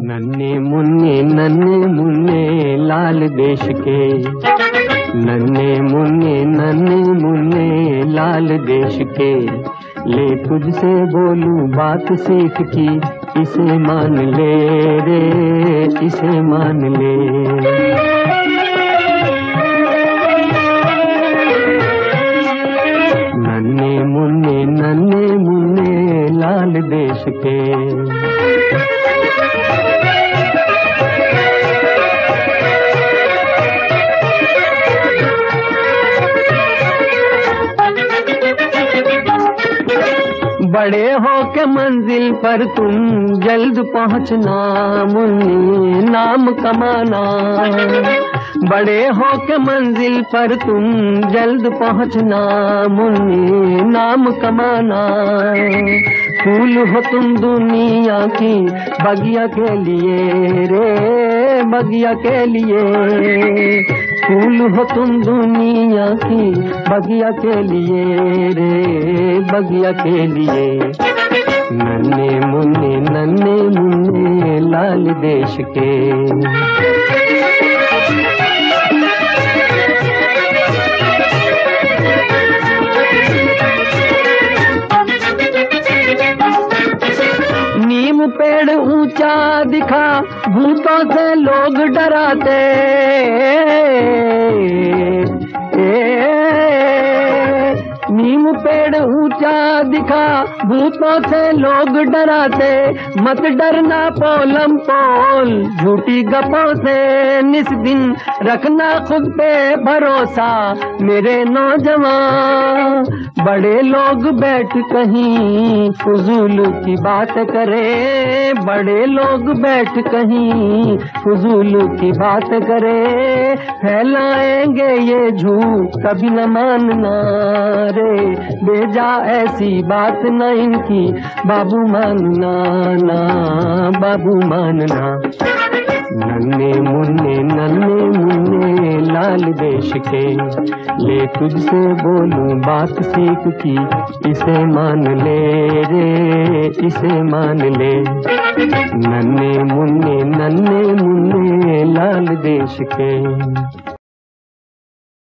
नन्हे मुन्ने नन्हे मुन्ने, लाल देश के। नन्हे मुन्ने नन्हे मुन्ने, लाल देश के। ले तुझसे बोलूँ बात सीख की, इसे मान ले रे, इसे मान ले। नन्हे मुन्ने, नन्हे लाल देश के बड़े हो के मंजिल पर तुम जल्द पहुँचना, मुन्नी, नाम कमाना। बड़े हो के मंजिल पर तुम जल्द पहुँचना, मुन्नी, नाम कमाना। फूल हो तुम दुनिया की बगिया के लिए रे, बगिया के लिए। फूल हो तुम दुनिया की बगिया के लिए रे, बगिया के लिए। नन्हे मुन्ने नन्हे मुन्ने, लाल देश के। पेड़ ऊँचा दिखा भूतों से लोग डराते। दिखा, भूतों से लोग डराते। मत डरना पोलम पोल, झूठी गपों से निस दिन रखना खुद पे भरोसा, मेरे नौजवान। बड़े लोग बैठ कहीं, फजूल की बात करे। बड़े लोग बैठ कहीं, फजूल की बात करे। फैलाएँगे ये झूठ, कभी न मानना रे। बेजा ऐसी बात न इनकी बाबू मानना ना, बाबू मानना। नन्हे मुन्ने नन्हे मुन्ने, लाल देश के। ले तुझसे बोलूँ बात सीख की, इसे मान ले रे, इसे मान ले। नन्हे मुन्ने नन्हे मुन्ने, लाल देश के।